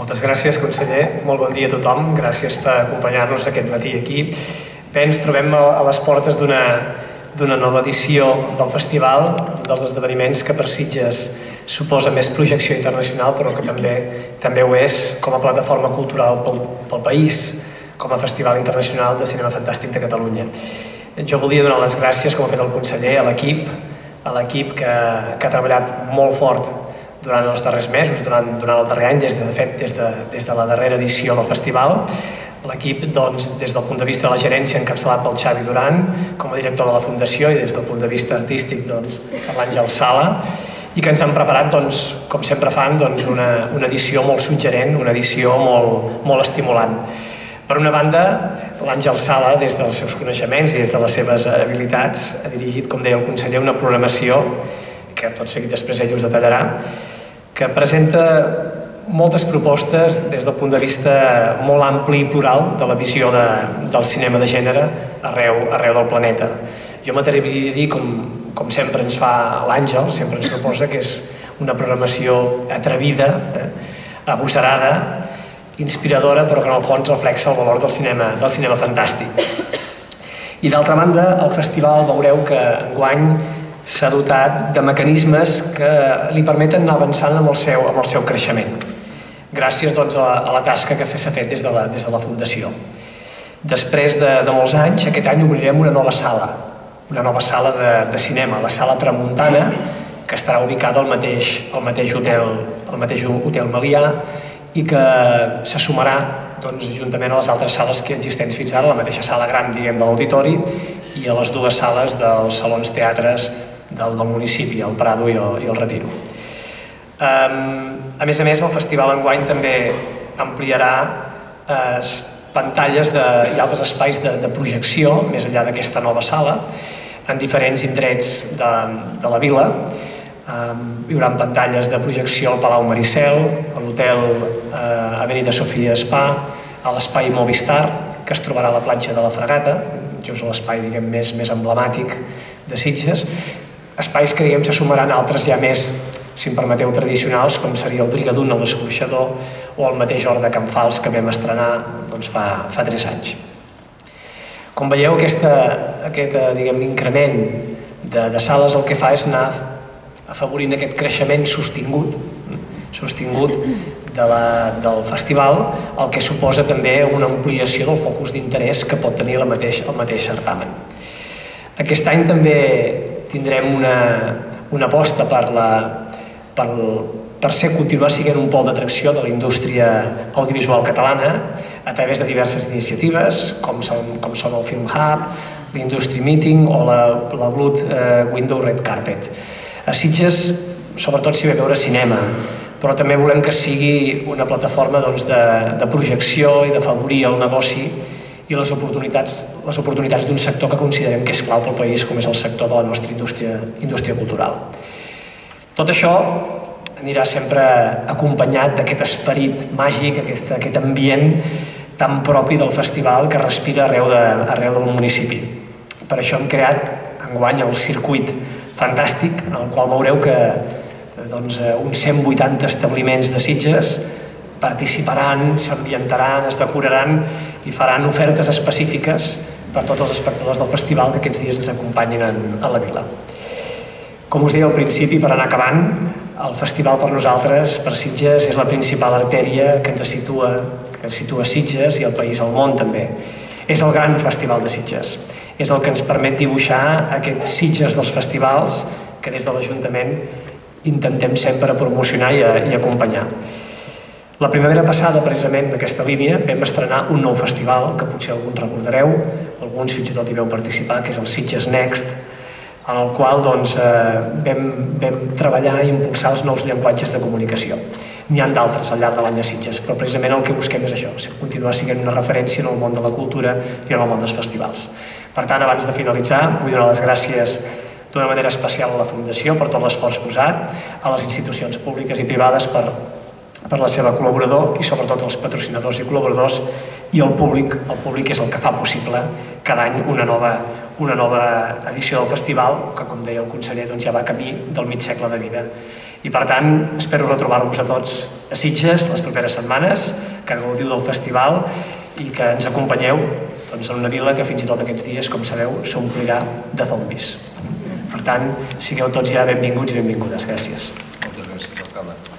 Moltes gràcies, conseller. Molt bon dia a tothom. Gràcies per acompanyar-nos aquest matí aquí. Bé, ens trobem a les portes d'una nova edició del festival, dels esdeveniments que per Sitges suposa més projecció internacional, però que també també ho és com a plataforma cultural pel, pel país, com a Festival Internacional de Cinema Fantàstic de Catalunya. Jo volia donar les gràcies, com ha fet el conseller, a l'equip, a l'equip que, que ha treballat molt fort durant els darrers mesos, durant, durant el darrer any, des de, de fet, des de, des de la darrera edició del festival. L'equip, doncs, des del punt de vista de la gerència, encapçalat pel Xavi Duran, com a director de la Fundació, i des del punt de vista artístic, doncs, per l'Àngel Sala, i que ens han preparat, doncs, com sempre fan, doncs, una, una edició molt suggerent, una edició molt, molt estimulant. Per una banda, l'Àngel Sala, des dels seus coneixements i des de les seves habilitats, ha dirigit, com deia el conseller, una programació que tot seguit després ell us detallarà, que presenta moltes propostes des del punt de vista molt ampli i plural de la visió de, del cinema de gènere arreu, arreu del planeta. Jo m'atreviria a dir, com, com sempre ens fa l'Àngel, sempre ens proposa que és una programació atrevida, eh, agosarada, inspiradora, però que en el fons reflexa el valor del cinema, del cinema fantàstic. I d'altra banda, al festival veureu que enguany s'ha dotat de mecanismes que li permeten anar avançant amb el seu, amb el seu creixement, gràcies doncs, a, la, a la tasca que s'ha fet des de la, des de la Fundació. Després de, de molts anys, aquest any obrirem una nova sala, una nova sala de, de cinema, la sala Tramuntana, que estarà ubicada al mateix, al mateix hotel, al mateix hotel Malià i que se sumarà doncs, juntament a les altres sales que existents fins ara, la mateixa sala gran diguem, de l'auditori i a les dues sales dels salons teatres del, del municipi, el Prado i el, i el Retiro. Um, a més a més, el festival enguany també ampliarà eh, pantalles de, i altres espais de, de projecció, més enllà d'aquesta nova sala, en diferents indrets de, de la vila. Um, hi haurà pantalles de projecció al Palau Maricel, a l'hotel eh, Avenida Sofia Spa, a l'espai Movistar, que es trobarà a la platja de la Fregata, just l'espai més, més emblemàtic de Sitges, espais que diguem se sumaran altres ja més, si em permeteu, tradicionals, com seria el Brigadun a l'Escorxador o el mateix Hort de Can Fals que vam estrenar doncs, fa, fa tres anys. Com veieu, aquesta, aquest eh, diguem, increment de, de sales el que fa és anar afavorint aquest creixement sostingut, sostingut de la, del festival, el que suposa també una ampliació del focus d'interès que pot tenir la mateix, el mateix certamen. Aquest any també tindrem una, una aposta per, la, per, per ser continuar sent un pol d'atracció de la indústria audiovisual catalana a través de diverses iniciatives, com són, com són el Film Hub, l'Industry Meeting o la, la Blood eh, Window Red Carpet. A Sitges, sobretot s'hi ve veure cinema, però també volem que sigui una plataforma doncs, de, de projecció i d'afavorir el negoci i les oportunitats, les oportunitats d'un sector que considerem que és clau pel país, com és el sector de la nostra indústria, indústria cultural. Tot això anirà sempre acompanyat d'aquest esperit màgic, aquest, aquest ambient tan propi del festival que respira arreu, de, arreu del municipi. Per això hem creat enguany el circuit fantàstic, en el qual veureu que doncs, uns 180 establiments de Sitges participaran, s'ambientaran, es decoraran i faran ofertes específiques per tots els espectadors del festival que aquests dies ens acompanyin en, a la vila. Com us deia al principi, per anar acabant, el festival per nosaltres, per Sitges, és la principal artèria que ens situa, que situa Sitges i el país al món també. És el gran festival de Sitges. És el que ens permet dibuixar aquest Sitges dels festivals que des de l'Ajuntament intentem sempre promocionar i, i acompanyar. La primavera passada, precisament, en aquesta línia, vam estrenar un nou festival, que potser alguns recordareu, alguns fins i tot hi veu participar, que és el Sitges Next, en el qual doncs, eh, vam, vam treballar i impulsar els nous llenguatges de comunicació. N'hi han d'altres al llarg de l'any a Sitges, però precisament el que busquem és això, continuar sent una referència en el món de la cultura i en el món dels festivals. Per tant, abans de finalitzar, vull donar les gràcies d'una manera especial a la Fundació per tot l'esforç posat, a les institucions públiques i privades per per la seva col·laborador i sobretot els patrocinadors i col·laboradors i el públic, el públic és el que fa possible cada any una nova, una nova edició del festival que com deia el conseller doncs ja va camí del mig segle de vida I per tant, espero retrobar-vos a tots a Sitges les properes setmanes, que gaudiu del festival i que ens acompanyeu doncs, en una vila que fins i tot aquests dies, com sabeu, s'omplirà de zombis. Per tant, sigueu tots ja benvinguts i benvingudes. Gràcies.